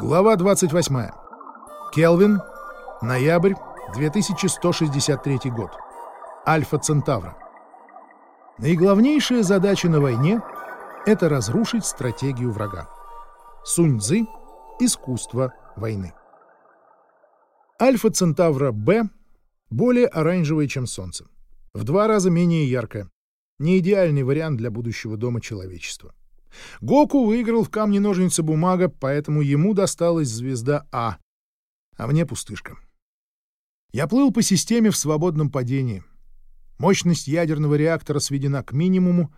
Глава 28. Келвин. Ноябрь. 2163 год. Альфа Центавра. Наиглавнейшая задача на войне — это разрушить стратегию врага. Сунь Цзы. Искусство войны. Альфа Центавра Б более оранжевая, чем Солнце. В два раза менее яркая. Не идеальный вариант для будущего дома человечества. Гоку выиграл в камне-ножницы-бумага, поэтому ему досталась звезда А, а мне пустышка. Я плыл по системе в свободном падении. Мощность ядерного реактора сведена к минимуму,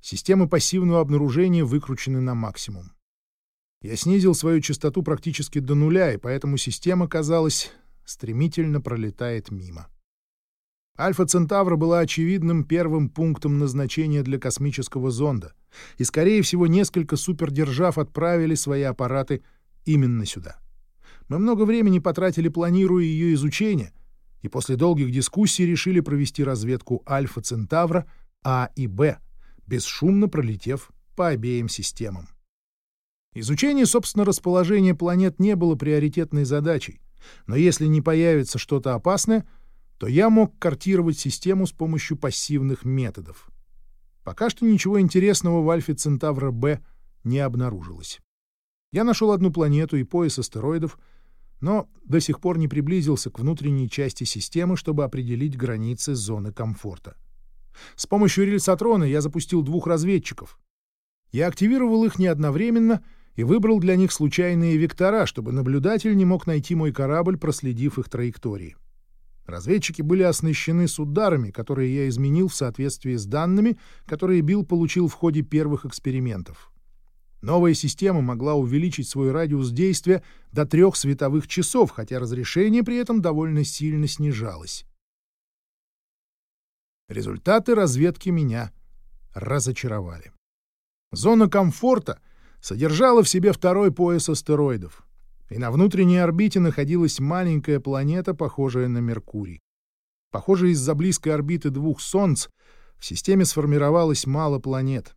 системы пассивного обнаружения выкручены на максимум. Я снизил свою частоту практически до нуля, и поэтому система, казалось, стремительно пролетает мимо. Альфа Центавра была очевидным первым пунктом назначения для космического зонда, и, скорее всего, несколько супердержав отправили свои аппараты именно сюда. Мы много времени потратили, планируя ее изучение, и после долгих дискуссий решили провести разведку Альфа Центавра А и Б, бесшумно пролетев по обеим системам. Изучение, собственно, расположения планет не было приоритетной задачей, но если не появится что-то опасное — то я мог картировать систему с помощью пассивных методов. Пока что ничего интересного в Альфе Центавра Б не обнаружилось. Я нашел одну планету и пояс астероидов, но до сих пор не приблизился к внутренней части системы, чтобы определить границы зоны комфорта. С помощью рельсотрона я запустил двух разведчиков. Я активировал их не одновременно и выбрал для них случайные вектора, чтобы наблюдатель не мог найти мой корабль, проследив их траектории. Разведчики были оснащены с ударами, которые я изменил в соответствии с данными, которые Билл получил в ходе первых экспериментов. Новая система могла увеличить свой радиус действия до трех световых часов, хотя разрешение при этом довольно сильно снижалось. Результаты разведки меня разочаровали. Зона комфорта содержала в себе второй пояс астероидов и на внутренней орбите находилась маленькая планета, похожая на Меркурий. Похоже, из-за близкой орбиты двух Солнц в системе сформировалось мало планет.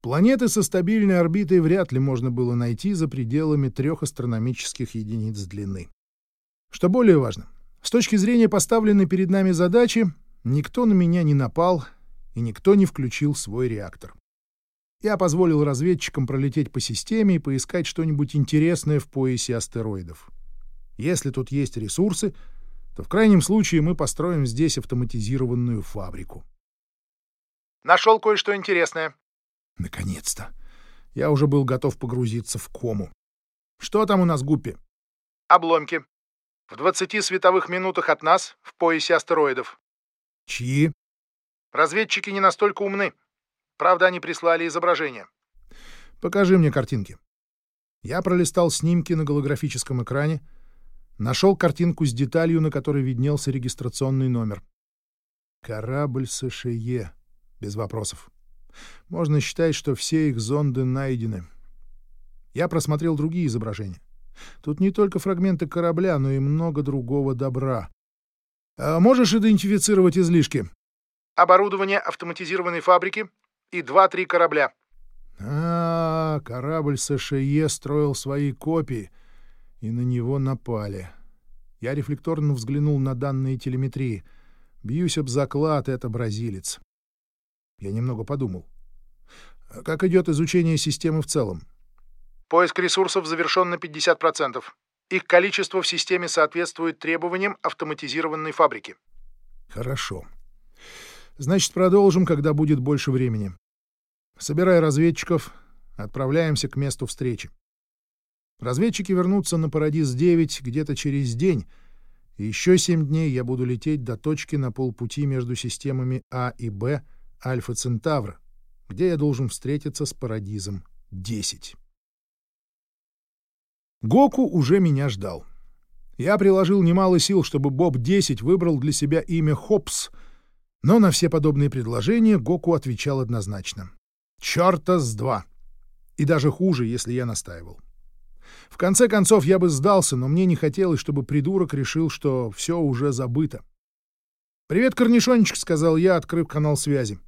Планеты со стабильной орбитой вряд ли можно было найти за пределами трех астрономических единиц длины. Что более важно, с точки зрения поставленной перед нами задачи, никто на меня не напал и никто не включил свой реактор. Я позволил разведчикам пролететь по системе и поискать что-нибудь интересное в поясе астероидов. Если тут есть ресурсы, то в крайнем случае мы построим здесь автоматизированную фабрику. Нашел кое-что интересное. Наконец-то. Я уже был готов погрузиться в кому. Что там у нас, Гуппи? Обломки. В 20 световых минутах от нас, в поясе астероидов. Чьи? Разведчики не настолько умны. Правда, они прислали изображение. Покажи мне картинки. Я пролистал снимки на голографическом экране, нашел картинку с деталью, на которой виднелся регистрационный номер. Корабль США. Без вопросов. Можно считать, что все их зонды найдены. Я просмотрел другие изображения. Тут не только фрагменты корабля, но и много другого добра. А можешь идентифицировать излишки? Оборудование автоматизированной фабрики, и два-три корабля. А, корабль США строил свои копии, и на него напали. Я рефлекторно взглянул на данные телеметрии. Бьюсь об заклад, это бразилец. Я немного подумал. Как идет изучение системы в целом? Поиск ресурсов завершен на 50%. Их количество в системе соответствует требованиям автоматизированной фабрики. Хорошо. Значит, продолжим, когда будет больше времени. Собирай разведчиков, отправляемся к месту встречи. Разведчики вернутся на Парадис-9 где-то через день, и еще семь дней я буду лететь до точки на полпути между системами А и Б Альфа Центавра, где я должен встретиться с Парадизом-10. Гоку уже меня ждал. Я приложил немало сил, чтобы Боб-10 выбрал для себя имя Хопс — но на все подобные предложения Гоку отвечал однозначно. «Чёрта с два!» И даже хуже, если я настаивал. В конце концов, я бы сдался, но мне не хотелось, чтобы придурок решил, что все уже забыто. «Привет, корнишончик», — сказал я, открыв канал связи.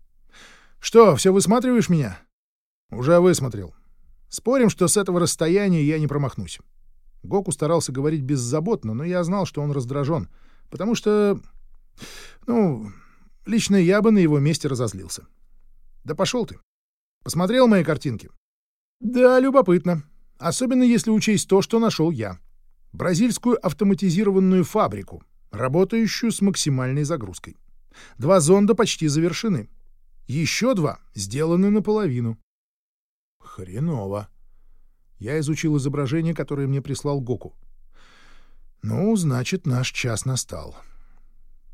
«Что, все высматриваешь меня?» «Уже высмотрел. Спорим, что с этого расстояния я не промахнусь». Гоку старался говорить беззаботно, но я знал, что он раздражен, потому что... Ну, лично я бы на его месте разозлился. «Да пошел ты. Посмотрел мои картинки?» «Да, любопытно. Особенно если учесть то, что нашел я. Бразильскую автоматизированную фабрику, работающую с максимальной загрузкой. Два зонда почти завершены. Еще два сделаны наполовину. Хреново. Я изучил изображение, которое мне прислал Гоку. Ну, значит, наш час настал.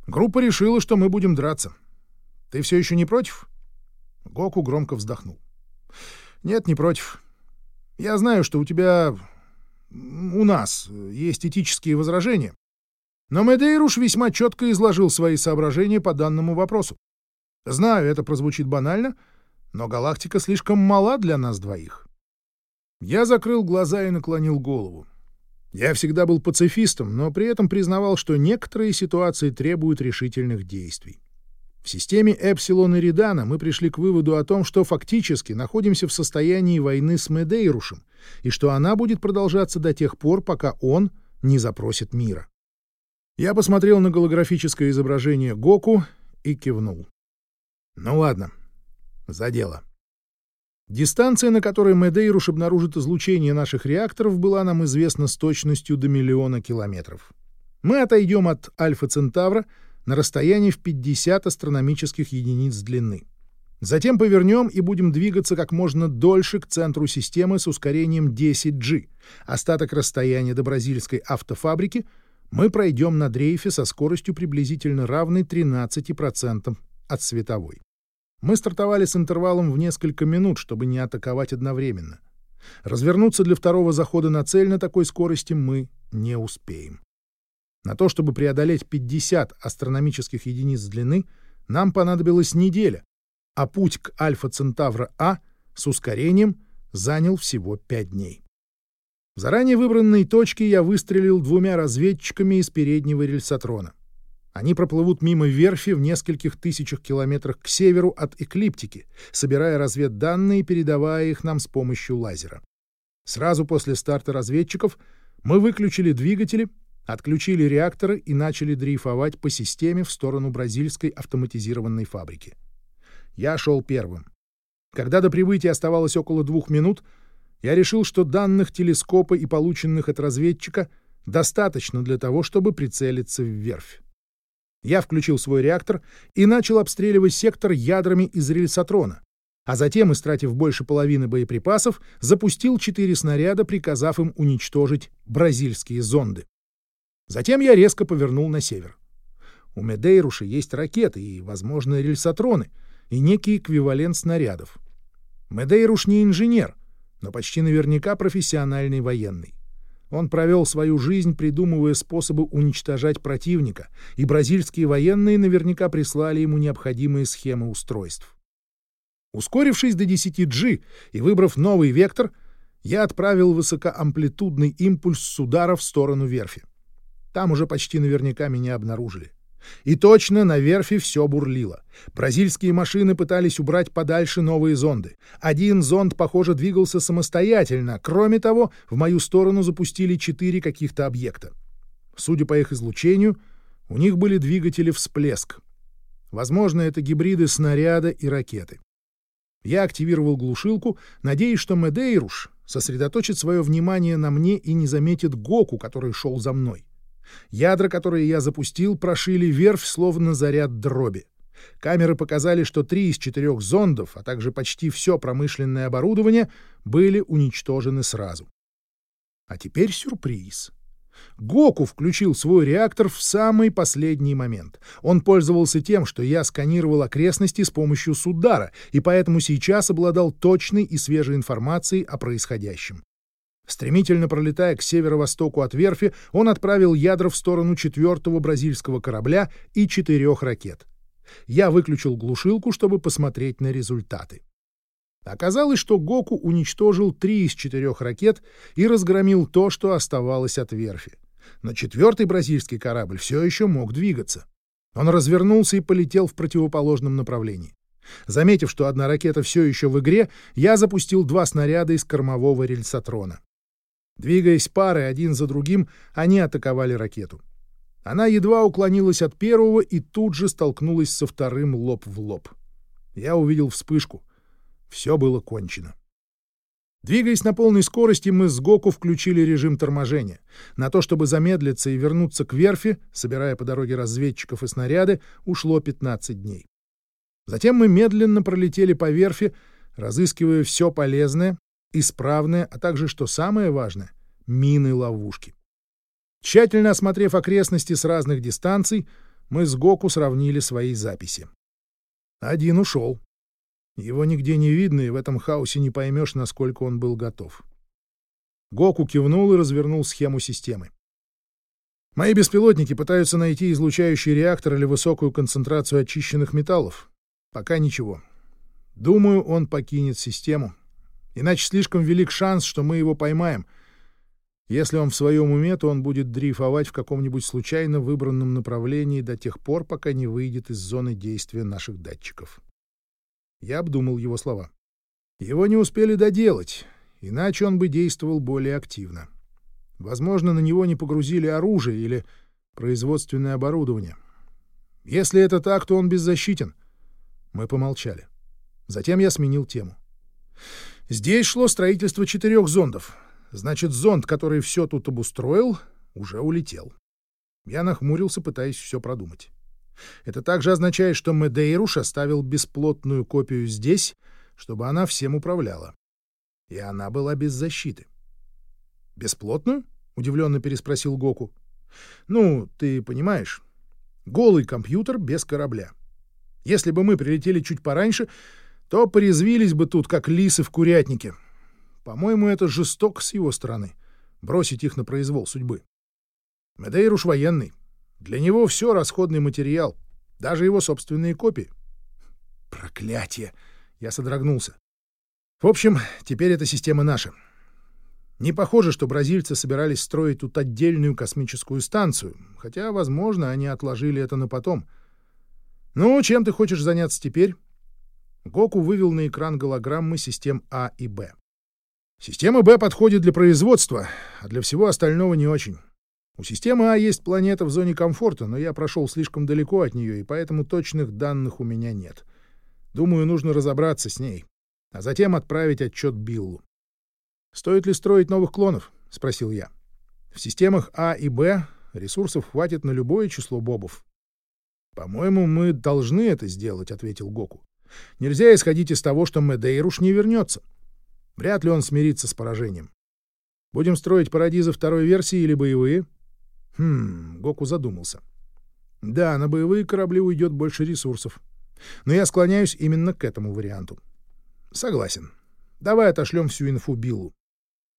Группа решила, что мы будем драться. Ты все еще не против? Гоку громко вздохнул. Нет, не против. Я знаю, что у тебя... у нас есть этические возражения. Но Медейруш весьма четко изложил свои соображения по данному вопросу. Знаю, это прозвучит банально, но галактика слишком мала для нас двоих. Я закрыл глаза и наклонил голову. Я всегда был пацифистом, но при этом признавал, что некоторые ситуации требуют решительных действий. В системе Эпсилон и Редана мы пришли к выводу о том, что фактически находимся в состоянии войны с Медейрушем, и что она будет продолжаться до тех пор, пока он не запросит мира. Я посмотрел на голографическое изображение Гоку и кивнул. Ну ладно, за дело. Дистанция, на которой Медейруш обнаружит излучение наших реакторов, была нам известна с точностью до миллиона километров. Мы отойдем от Альфа Центавра на расстоянии в 50 астрономических единиц длины. Затем повернем и будем двигаться как можно дольше к центру системы с ускорением 10G. Остаток расстояния до бразильской автофабрики — мы пройдем на дрейфе со скоростью приблизительно равной 13% от световой. Мы стартовали с интервалом в несколько минут, чтобы не атаковать одновременно. Развернуться для второго захода на цель на такой скорости мы не успеем. На то, чтобы преодолеть 50 астрономических единиц длины, нам понадобилась неделя, а путь к Альфа Центавра А с ускорением занял всего 5 дней. В заранее выбранной точке я выстрелил двумя разведчиками из переднего рельсотрона. Они проплывут мимо верфи в нескольких тысячах километрах к северу от эклиптики, собирая разведданные и передавая их нам с помощью лазера. Сразу после старта разведчиков мы выключили двигатели, отключили реакторы и начали дрейфовать по системе в сторону бразильской автоматизированной фабрики. Я шел первым. Когда до прибытия оставалось около двух минут — я решил, что данных телескопа и полученных от разведчика достаточно для того, чтобы прицелиться в верфь. Я включил свой реактор и начал обстреливать сектор ядрами из рельсотрона, а затем, истратив больше половины боеприпасов, запустил четыре снаряда, приказав им уничтожить бразильские зонды. Затем я резко повернул на север. У Медейруши есть ракеты и, возможно, рельсотроны, и некий эквивалент снарядов. Медейруш не инженер — но почти наверняка профессиональный военный. Он провел свою жизнь, придумывая способы уничтожать противника, и бразильские военные наверняка прислали ему необходимые схемы устройств. Ускорившись до 10G и выбрав новый вектор, я отправил высокоамплитудный импульс с удара в сторону верфи. Там уже почти наверняка меня обнаружили. И точно на верфи все бурлило. Бразильские машины пытались убрать подальше новые зонды. Один зонд, похоже, двигался самостоятельно. Кроме того, в мою сторону запустили четыре каких-то объекта. Судя по их излучению, у них были двигатели всплеск. Возможно, это гибриды снаряда и ракеты. Я активировал глушилку, надеясь, что Медейруш сосредоточит свое внимание на мне и не заметит Гоку, который шел за мной. Ядра, которые я запустил, прошили верфь, словно заряд дроби. Камеры показали, что три из четырех зондов, а также почти все промышленное оборудование были уничтожены сразу. А теперь сюрприз. Гоку включил свой реактор в самый последний момент. Он пользовался тем, что я сканировал окрестности с помощью Судара, и поэтому сейчас обладал точной и свежей информацией о происходящем. Стремительно пролетая к северо-востоку от верфи, он отправил ядра в сторону четвертого бразильского корабля и четырех ракет. Я выключил глушилку, чтобы посмотреть на результаты. Оказалось, что Гоку уничтожил три из четырех ракет и разгромил то, что оставалось от верфи. Но четвертый бразильский корабль все еще мог двигаться. Он развернулся и полетел в противоположном направлении. Заметив, что одна ракета все еще в игре, я запустил два снаряда из кормового рельсотрона. Двигаясь парой один за другим, они атаковали ракету. Она едва уклонилась от первого и тут же столкнулась со вторым лоб в лоб. Я увидел вспышку. Все было кончено. Двигаясь на полной скорости, мы с Гоку включили режим торможения. На то, чтобы замедлиться и вернуться к верфи, собирая по дороге разведчиков и снаряды, ушло 15 дней. Затем мы медленно пролетели по верфи, разыскивая все полезное, исправное, а также, что самое важное, мины-ловушки. Тщательно осмотрев окрестности с разных дистанций, мы с Гоку сравнили свои записи. Один ушел. Его нигде не видно, и в этом хаосе не поймешь, насколько он был готов. Гоку кивнул и развернул схему системы. Мои беспилотники пытаются найти излучающий реактор или высокую концентрацию очищенных металлов. Пока ничего. Думаю, он покинет систему. Иначе слишком велик шанс, что мы его поймаем. Если он в своем уме, то он будет дрейфовать в каком-нибудь случайно выбранном направлении до тех пор, пока не выйдет из зоны действия наших датчиков. Я обдумал его слова. Его не успели доделать, иначе он бы действовал более активно. Возможно, на него не погрузили оружие или производственное оборудование. Если это так, то он беззащитен. Мы помолчали. Затем я сменил тему. Здесь шло строительство четырех зондов. Значит, зонд, который все тут обустроил, уже улетел. Я нахмурился, пытаясь все продумать. Это также означает, что Медейруш оставил бесплотную копию здесь, чтобы она всем управляла. И она была без защиты. «Бесплотную?» — удивленно переспросил Гоку. «Ну, ты понимаешь, голый компьютер без корабля. Если бы мы прилетели чуть пораньше, то порезвились бы тут, как лисы в курятнике. По-моему, это жестоко с его стороны — бросить их на произвол судьбы. Медейруш военный, для него все расходный материал, даже его собственные копии. Проклятие! Я содрогнулся. В общем, теперь эта система наша. Не похоже, что бразильцы собирались строить тут отдельную космическую станцию, хотя, возможно, они отложили это на потом. Ну, чем ты хочешь заняться теперь? Гоку вывел на экран голограммы систем А и Б. Система Б подходит для производства, а для всего остального не очень. У системы А есть планета в зоне комфорта, но я прошел слишком далеко от нее, и поэтому точных данных у меня нет. Думаю, нужно разобраться с ней, а затем отправить отчет Биллу. «Стоит ли строить новых клонов?» — спросил я. «В системах А и Б ресурсов хватит на любое число бобов». «По-моему, мы должны это сделать», — ответил Гоку. «Нельзя исходить из того, что Медейруш не вернется. Вряд ли он смирится с поражением. Будем строить парадизы второй версии или боевые?» Хм, Гоку задумался. Да, на боевые корабли уйдет больше ресурсов. Но я склоняюсь именно к этому варианту. Согласен. Давай отошлем всю инфу Биллу.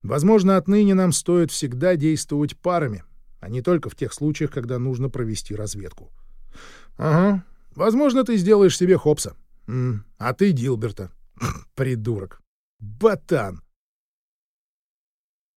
Возможно, отныне нам стоит всегда действовать парами, а не только в тех случаях, когда нужно провести разведку. Ага. Возможно, ты сделаешь себе Хопса. А ты Дилберта. Придурок. Ботан.